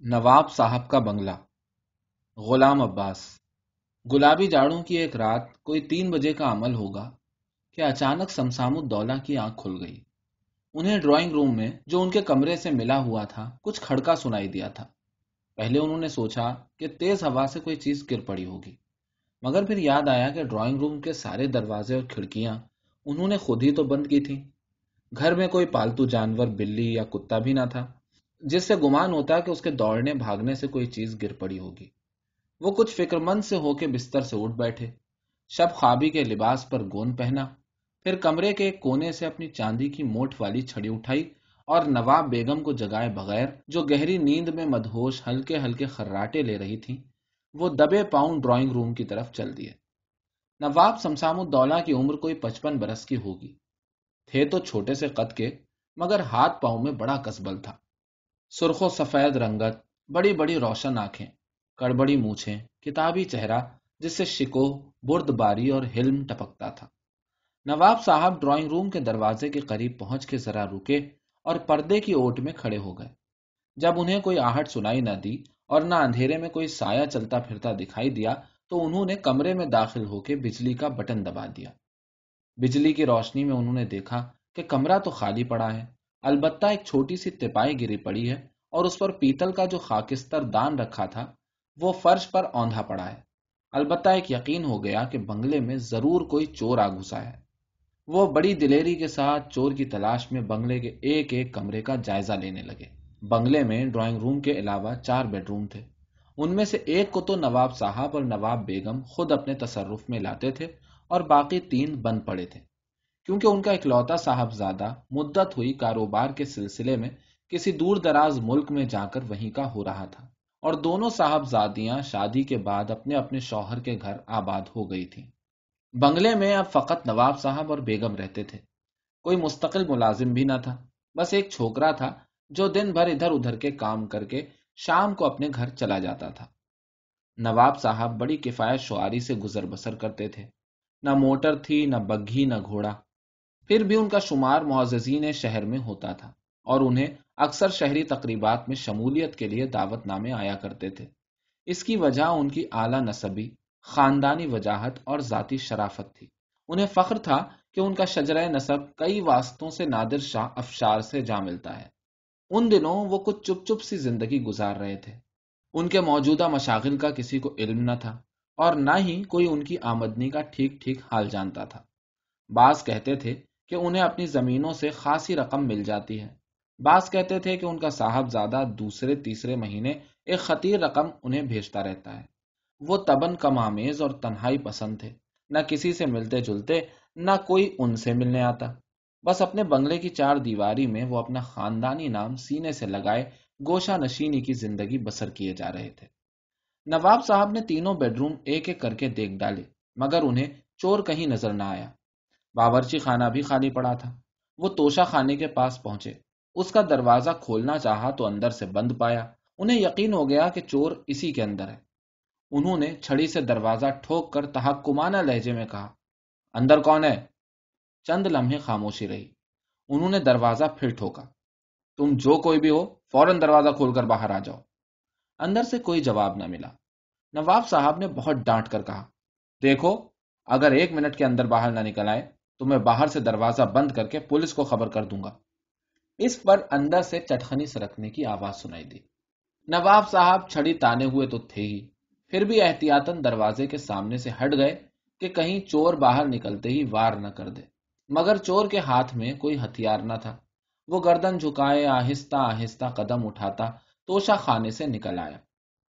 نواب صاحب کا بنگلہ۔ غلام عباس۔ گلابی جاڑوں کی ایک رات کوئی تین بجے کا عمل ہوگا کہ اچانک سمسام الدولہ کی آنکھ کھل گئی۔ انہیں ڈرائنگ روم میں جو ان کے کمرے سے ملا ہوا تھا، کچھ کھڑکا سنائی دیا تھا۔ پہلے انہوں نے سوچا کہ تیز ہوا سے کوئی چیز گر پڑی ہوگی۔ مگر پھر یاد آیا کہ ڈرائنگ روم کے سارے دروازے اور کھڑکیاں انہوں نے خود ہی تو بند کی تھیں۔ گھر میں کوئی پالتو جانور، بلی یا کتا بھی نہ تھا۔ جس سے گمان ہوتا کہ اس کے دوڑنے بھاگنے سے کوئی چیز گر پڑی ہوگی۔ وہ کچھ فکر مند سے ہو کے بستر سے اٹھ بیٹھے۔ شب خوابی کے لباس پر گون پہنا، پھر کمرے کے ایک کونے سے اپنی چاندی کی موٹ والی چھڑی اٹھائی اور نواب بیگم کو جگائے بغیر جو گہری نیند میں مدہوش ہلکے ہلکے خراٹے لے رہی تھی وہ دبے پاؤں ڈرائنگ روم کی طرف چل دیے۔ نواب سمسام الدولہ کی عمر کوئی پچپن برس کی ہوگی۔ تھے تو چھوٹے سے قد کے، مگر ہاتھ پاؤں میں بڑا کسبل تھا۔ سرخ و سفید رنگت، بڑی بڑی روشن آنکھیں، کڑبڑی مونچھیں، کتابی چہرہ، جس سے شکو، برد باری اور ہلم ٹپکتا تھا۔ نواب صاحب ڈرائنگ روم کے دروازے کے قریب پہنچ کے ذرا رکے اور پردے کی اوٹ میں کھڑے ہو گئے۔ جب انہیں کوئی آہٹ سنائی نہ دی اور نہ اندھیرے میں کوئی سایہ چلتا پھرتا دکھائی دیا، تو انہوں نے کمرے میں داخل ہو کے بجلی کا بٹن دبا دیا۔ بجلی کی روشنی میں انہوں نے دیکھا کہ کمرہ تو خالی پڑا ہے۔ البتہ ایک چھوٹی سی تپائی گری پڑی ہے اور اس پر پیتل کا جو خاکستر دان رکھا تھا، وہ فرش پر اوندھا پڑا ہے۔ البتہ ایک یقین ہو گیا کہ بنگلے میں ضرور کوئی چور آ گھسا ہے۔ وہ بڑی دلیری کے ساتھ چور کی تلاش میں بنگلے کے ایک ایک کمرے کا جائزہ لینے لگے۔ بنگلے میں ڈرائنگ روم کے علاوہ چار بیڈ روم تھے۔ ان میں سے ایک کو تو نواب صاحب اور نواب بیگم خود اپنے تصرف میں لاتے تھے اور باقی تین بند پڑے تھے۔ کیونکہ ان کا اکلوتا صاحب زیادہ مدت ہوئی کاروبار کے سلسلے میں کسی دور دراز ملک میں جا کر وہیں کا ہو رہا تھا اور دونوں صاحب زادیاں شادی کے بعد اپنے اپنے شوہر کے گھر آباد ہو گئی تھی بنگلے میں اب فقط نواب صاحب اور بیگم رہتے تھے۔ کوئی مستقل ملازم بھی نہ تھا، بس ایک چھوکرا تھا جو دن بھر ادھر ادھر کے کام کر کے شام کو اپنے گھر چلا جاتا تھا۔ نواب صاحب بڑی کفایت شعاری سے گزر بسر کرتے تھے۔ نہ موٹر تھی، نہ بگھی، نہ گھوڑا۔ پھر بھی ان کا شمار معززین شہر میں ہوتا تھا اور انہیں اکثر شہری تقریبات میں شمولیت کے لیے دعوت نامے آیا کرتے تھے۔ اس کی وجہ ان کی اعلی نصبی خاندانی وجاہت اور ذاتی شرافت تھی۔ انہیں فخر تھا کہ ان کا شجرہ نصب کئی واسطوں سے نادر شاہ افشار سے جا ملتا ہے۔ ان دنوں وہ کچھ چپ چپ سی زندگی گزار رہے تھے۔ ان کے موجودہ مشاغل کا کسی کو علم نہ تھا اور نہ ہی کوئی ان کی آمدنی کا ٹھیک ٹھیک حال جانتا تھا۔ بعض کہتے تھے کہ انہیں اپنی زمینوں سے خاصی رقم مل جاتی ہے۔ بعض کہتے تھے کہ ان کا صاحب زیادہ دوسرے، تیسرے مہینے ایک خطیر رقم انہیں بھیجتا رہتا ہے۔ وہ تبن کمامیز اور تنہائی پسند تھے۔ نہ کسی سے ملتے جلتے، نہ کوئی ان سے ملنے آتا۔ بس اپنے بنگلے کی چار دیواری میں وہ اپنا خاندانی نام سینے سے لگائے گوشہ نشینی کی زندگی بسر کیے جا رہے تھے۔ نواب صاحب نے تینوں بیڈ روم ایک ایک کر کے دیکھ ڈالے، مگر انہیں چور کہیں نظر نہ آیا۔ باورچی خانہ بھی خالی پڑا تھا۔ وہ توشا خانے کے پاس پہنچے۔ اس کا دروازہ کھولنا چاہا تو اندر سے بند پایا۔ انہیں یقین ہو گیا کہ چور اسی کے اندر ہے۔ انہوں نے چھڑی سے دروازہ ٹھوک کر تحکمانہ لہجے میں کہا، اندر کون ہے؟ چند لمحے خاموشی رہی۔ انہوں نے دروازہ پھر ٹھوکا۔ تم جو کوئی بھی ہو، فوراً دروازہ کھول کر باہر آ جاؤ۔ اندر سے کوئی جواب نہ ملا۔ نواب صاحب نے بہت ڈانٹ کر کہا، دیکھو، اگر ایک منٹ کے اندر باہر نہ نکل آئے تو میں باہر سے دروازہ بند کر کے پولیس کو خبر کر دوں گا۔ اس پر اندر سے چٹخنی سرکنے کی آواز سنائی دی۔ نواب صاحب چھڑی تانے ہوئے تو تھے ہی۔ پھر بھی احتیاطن دروازے کے سامنے سے ہٹ گئے کہ کہیں چور باہر نکلتے ہی وار نہ کر دے۔ مگر چور کے ہاتھ میں کوئی ہتھیار نہ تھا۔ وہ گردن جھکائے آہستہ آہستہ قدم اٹھاتا توشا خانے سے نکل آیا۔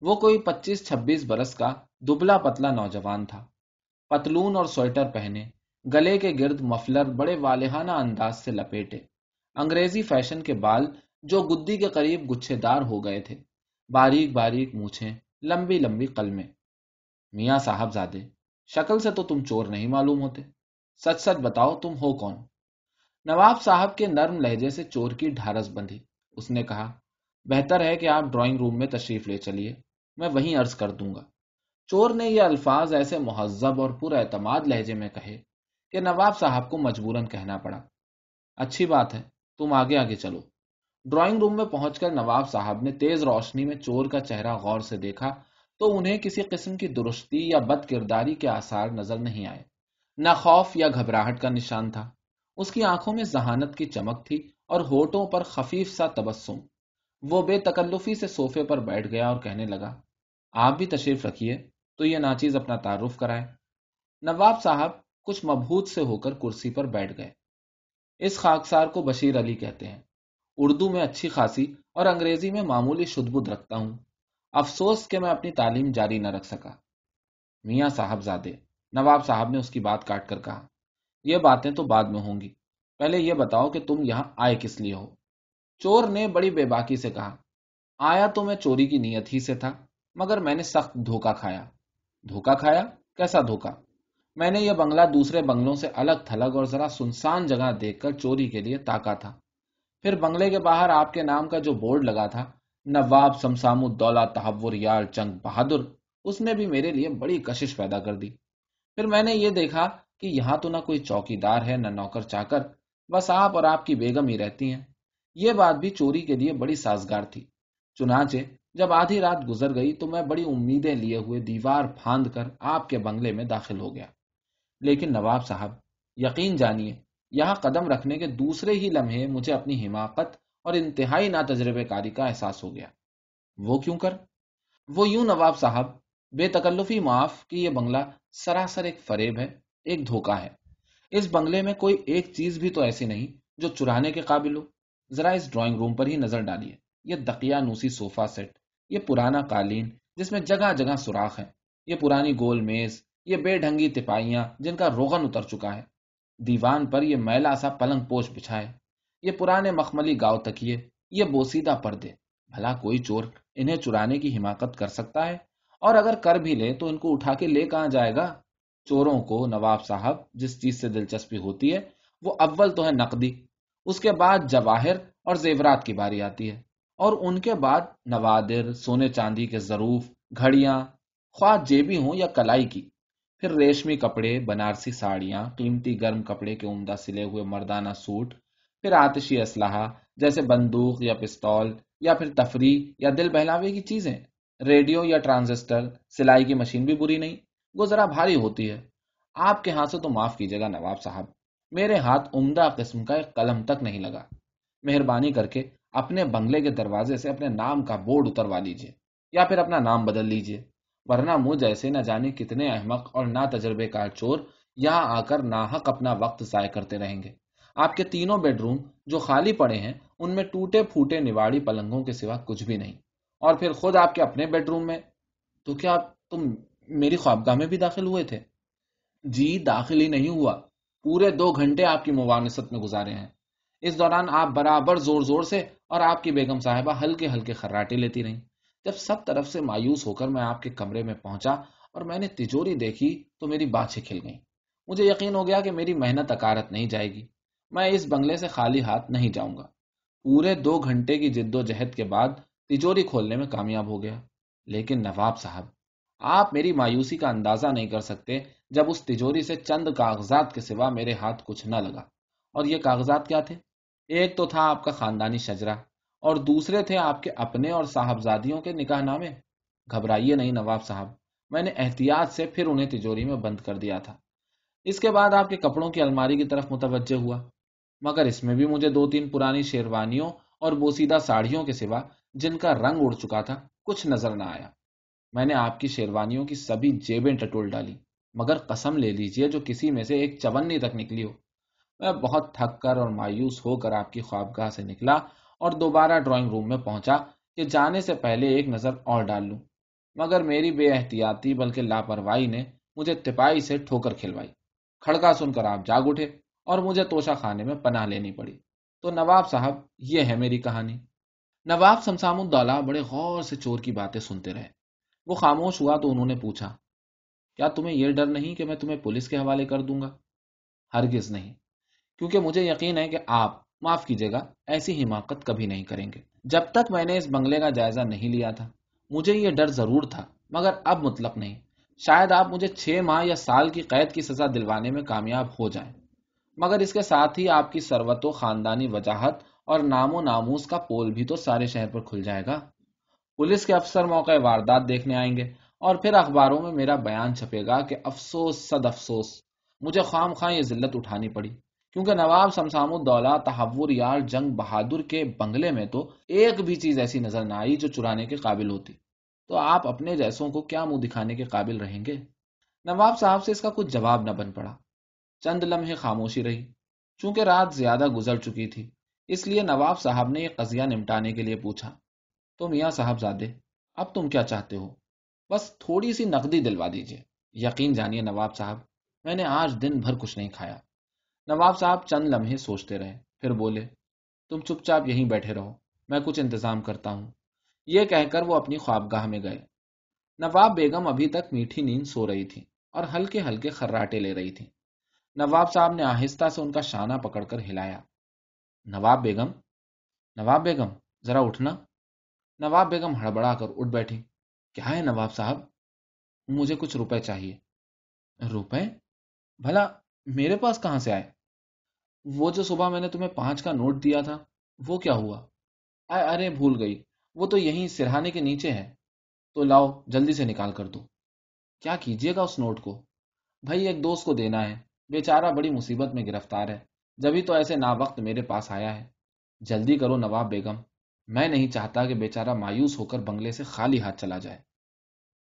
وہ کوئی پچیس چھبیس برس کا دبلا پتلا نوجوان تھا۔ پتلون اور سویٹر پہنے۔ گلے کے گرد مفلر بڑے والہانہ انداز سے لپیٹے۔ انگریزی فیشن کے بال جو گدی کے قریب گچھے دار ہو گئے تھے۔ باریک باریک مونچھیں، لمبی لمبی قلمیں۔ میاں صاحب زادے شکل سے تو تم چور نہیں معلوم ہوتے۔ سچ سچ بتاؤ تم ہو کون؟ نواب صاحب کے نرم لہجے سے چور کی ڈھارس بندھی۔ اس نے کہا، بہتر ہے کہ آپ ڈرائنگ روم میں تشریف لے چلیے، میں وہیں عرض کر دوں گا۔ چور نے یہ الفاظ ایسے مہذب اور پر اعتماد لہجے میں کہے۔ کہ نواب صاحب کو مجبوراً کہنا پڑا۔ اچھی بات ہے، تم آگے آگے چلو۔ ڈرائنگ روم میں پہنچ کر نواب صاحب نے تیز روشنی میں چور کا چہرہ غور سے دیکھا تو انہیں کسی قسم کی درستی یا بد کرداری کے آثار نظر نہیں آئے۔ نہ خوف یا گھبراہٹ کا نشان تھا۔ اس کی آنکھوں میں ذہانت کی چمک تھی اور ہوٹوں پر خفیف سا تبسم۔ وہ بے تکلفی سے سوفے پر بیٹھ گیا اور کہنے لگا، آپ بھی تشریف رکھیے تو یہ ناچیز اپنا تعارف کرائے نواب صاحب کچھ مبہوت سے ہو کر کرسی پر بیٹھ گئے۔ اس خاکسار کو بشیر علی کہتے ہیں۔ اردو میں اچھی خاصی اور انگریزی میں معمولی شدبد رکھتا ہوں۔ افسوس کہ میں اپنی تعلیم جاری نہ رکھ سکا۔ میاں صاحب زادے نواب صاحب نے اس کی بات کاٹ کر کہا۔ یہ باتیں تو بعد میں ہوں گی۔ پہلے یہ بتاؤ کہ تم یہاں آئے کس لیے ہو؟ چور نے بڑی بے باکی سے کہا۔ آیا تو میں چوری کی نیت ہی سے تھا، مگر میں نے سخت دھوکا کھایا۔ دھوکا کھایا؟ کیسا دھوکا میں نے یہ بنگلہ دوسرے بنگلوں سے الگ تھلگ اور ذرا سنسان جگہ دیکھ کر چوری کے لیے تاکا تھا۔ پھر بنگلے کے باہر آپ کے نام کا جو بورڈ لگا تھا، نواب سمسام الدولہ تحور یار چنگ بہادر، اس نے بھی میرے لیے بڑی کشش پیدا کر دی۔ پھر میں نے یہ دیکھا کہ یہاں تو نہ کوئی چوکی دار ہے، نہ نوکر چاکر، بس آپ اور آپ کی بیگم ہی رہتی ہیں۔ یہ بات بھی چوری کے لیے بڑی سازگار تھی۔ چنانچہ جب آدھی رات گزر گئی تو میں بڑی امیدیں لیے ہوئے دیوار پھاند کر آپ کے بنگلے میں داخل ہو گیا۔ لیکن نواب صاحب، یقین جانیے، یہاں قدم رکھنے کے دوسرے ہی لمحے مجھے اپنی حماقت اور انتہائی نا تجربے کاری کا احساس ہو گیا۔ وہ کیوں کر؟ وہ یوں نواب صاحب، بے تکلفی معاف کہ یہ بنگلہ سراسر ایک فریب ہے، ایک دھوکا ہے۔ اس بنگلے میں کوئی ایک چیز بھی تو ایسی نہیں جو چرانے کے قابل ہو۔ ذرا اس ڈرائنگ روم پر ہی نظر ڈالیے۔ یہ دقیا نوسی صوفہ سیٹ، یہ پرانا قالین جس میں جگہ جگہ سوراخ ہے یہ پرانی گول میز یہ بے ڈھنگی تپائیاں جن کا روغن اتر چکا ہے۔ دیوان پر یہ میلا سا پلنگ پوش بچھائے۔ یہ پرانے مخملی گاؤ تکیے یہ بوسیدہ پردے۔ بھلا کوئی چور انہیں چرانے کی حماقت کر سکتا ہے؟ اور اگر کر بھی لے تو ان کو اٹھا کے لے کہاں جائے گا؟ چوروں کو نواب صاحب جس چیز سے دلچسپی ہوتی ہے، وہ اول تو ہے نقدی۔ اس کے بعد جواہر اور زیورات کی باری آتی ہے۔ اور ان کے بعد نوادر، سونے چاندی کے ضروف، گھڑیاں، خواہ جیبی ہوں یا کلائی کی۔ پھر ریشمی کپڑے، بنارسی ساڑیاں، قیمتی گرم کپڑے کے عمدہ سلے ہوئے مردانہ سوٹ، پھر آتشی اسلحہ، جیسے بندوق یا پستول، یا پھر تفریح یا دل بہلاوے کی چیزیں۔ ریڈیو یا ٹرانزسٹر، سلائی کی مشین بھی بری نہیں، وہ ذرا بھاری ہوتی ہے۔ آپ کے ہاتھ سے تو معاف کیجیے گا نواب صاحب، میرے ہاتھ عمدہ قسم کا ایک قلم تک نہیں لگا۔ مہربانی کر کے اپنے بنگلے کے دروازے سے اپنے نام کا بورڈ اتروا لیجیے، یا پھر اپنا نام بدل لیجیے۔ ورنہ مجھ ایسے نہ جانے کتنے احمق اور نہ تجربے کار چور یہاں آ کر ناحق اپنا وقت ضائع کرتے رہیں گے۔ آپ کے تینوں بیڈ روم جو خالی پڑے ہیں، ان میں ٹوٹے پھوٹے نواڑی پلنگوں کے سوا کچھ بھی نہیں۔ اور پھر خود آپ کے اپنے بیڈ روم میں؟ تو کیا تم میری خوابگاہ میں بھی داخل ہوئے تھے؟ جی داخل ہی نہیں ہوا۔ پورے دو گھنٹے آپ کی موانست میں گزارے ہیں۔ اس دوران آپ برابر زور زور سے اور آپ کی بیگم صاحبہ ہلکے ہلکے خراٹے لیتی رہیں۔ جب سب طرف سے مایوس ہو کر میں آپ کے کمرے میں پہنچا اور میں نے تجوری دیکھی تو میری باتیں کھل گئیں مجھے یقین ہو گیا کہ میری محنت اکارت نہیں جائے گی۔ میں اس بنگلے سے خالی ہاتھ نہیں جاؤں گا۔ پورے دو گھنٹے کی جد و جہد کے بعد تجوری کھولنے میں کامیاب ہو گیا۔ لیکن نواب صاحب، آپ میری مایوسی کا اندازہ نہیں کر سکتے جب اس تجوری سے چند کاغذات کے سوا میرے ہاتھ کچھ نہ لگا۔ اور یہ کاغذات کیا تھے؟ ایک تو تھا آپ کا خاندانی شجرا اور دوسرے تھے آپ کے اپنے اور صاحبزادیوں کے نکاح نامے؟ گھبرائیے نہیں نواب صاحب، میں نے احتیاط سے پھر انہیں تجوری میں بند کر دیا تھا۔ اس کے بعد آپ کے کپڑوں کی الماری کی طرف متوجہ ہوا، مگر اس میں بھی مجھے دو تین پرانی شیروانیوں اور بوسیدہ ساڑیوں کے سوا جن کا رنگ اڑ چکا تھا کچھ نظر نہ آیا۔ میں نے آپ کی شیروانیوں کی سبھی جیبیں ٹٹول ڈالی، مگر قسم لے لیجیے جو کسی میں سے ایک چونی تک نکلی ہو۔ میں بہت تھک کر اور مایوس ہو کر آپ کی خوابگاہ سے نکلا اور دوبارہ ڈرائنگ روم میں پہنچا کہ جانے سے پہلے ایک نظر اور ڈال لوں۔ مگر میری بے احتیاطی بلکہ لاپرواہی نے مجھے تپائی سے ٹھوکر کھلوائی۔ کھڑکا سن کر آپ جاگ اٹھے اور مجھے توشا خانے میں پناہ لینی پڑی۔ تو نواب صاحب، یہ ہے میری کہانی۔ نواب سمسام الدولہ بڑے غور سے چور کی باتیں سنتے رہے۔ وہ خاموش ہوا تو انہوں نے پوچھا، کیا تمہیں یہ ڈر نہیں کہ میں تمہیں پولیس کے حوالے کر دوں گا؟ ہرگز نہیں، کیونکہ مجھے یقین ہے کہ آپ معاف کیجیے گا، ایسی حماقت کبھی نہیں کریں گے۔ جب تک میں نے اس بنگلے کا جائزہ نہیں لیا تھا، مجھے یہ ڈر ضرور تھا، مگر اب مطلق نہیں۔ شاید آپ مجھے چھ ماہ یا سال کی قید کی سزا دلوانے میں کامیاب ہو جائیں۔ مگر اس کے ساتھ ہی آپ کی سروت و خاندانی وجاہت اور نام و ناموس کا پول بھی تو سارے شہر پر کھل جائے گا۔ پولیس کے افسر موقع واردات دیکھنے آئیں گے اور پھر اخباروں میں میرا بیان چھپے گا کہ افسوس، صد افسوس، مجھے خام خواہ یہ ذلت اٹھانی پڑی۔ کیونکہ نواب سمسام الدولہ تحور یار جنگ بہادر کے بنگلے میں تو ایک بھی چیز ایسی نظر نہ آئی جو چرانے کے قابل ہوتی۔ تو آپ اپنے جیسوں کو کیا منہ دکھانے کے قابل رہیں گے؟ نواب صاحب سے اس کا کچھ جواب نہ بن پڑا۔ چند لمحے خاموشی رہی۔ چونکہ رات زیادہ گزر چکی تھی، اس لیے نواب صاحب نے یہ قضیہ نمٹانے کے لیے پوچھا۔ تو میاں صاحب زادے اب تم کیا چاہتے ہو؟ بس تھوڑی سی نقدی دلوا دیجیے یقین جانیے نواب صاحب، میں نے آج دن بھر کچھ نہیں کھایا۔ نواب صاحب چند لمحے سوچتے رہے، پھر بولے، تم چپ چاپ یہیں بیٹھے رہو، میں کچھ انتظام کرتا ہوں۔ یہ کہہ کر وہ اپنی خوابگاہ میں گئے۔ نواب بیگم ابھی تک میٹھی نیند سو رہی تھی اور ہلکے ہلکے خراٹے لے رہی تھی۔ نواب صاحب نے آہستہ سے ان کا شانہ پکڑ کر ہلایا۔ نواب بیگم نواب بیگم، ذرا اٹھنا۔ نواب بیگم ہڑبڑا کر اٹھ بیٹھی۔ کیا ہے نواب صاحب؟ مجھے کچھ روپے چاہیے۔ روپے؟ بھلا میرے پاس کہاں سے آئے؟ وہ جو صبح میں نے تمہیں پانچ کا نوٹ دیا تھا، وہ کیا ہوا؟ ارے، بھول گئی۔ وہ تو یہیں سرہانے کے نیچے ہے تو لاؤ، جلدی سے نکال کر دو۔ کیا کیجیے گا اس نوٹ کو؟ بھائی، ایک دوست کو دینا ہے۔ بیچارہ بڑی مصیبت میں گرفتار ہے۔ جبھی تو ایسے نا وقت میرے پاس آیا ہے۔ جلدی کرو نواب بیگم۔ میں نہیں چاہتا کہ بیچارہ مایوس ہو کر بنگلے سے خالی ہاتھ چلا جائے۔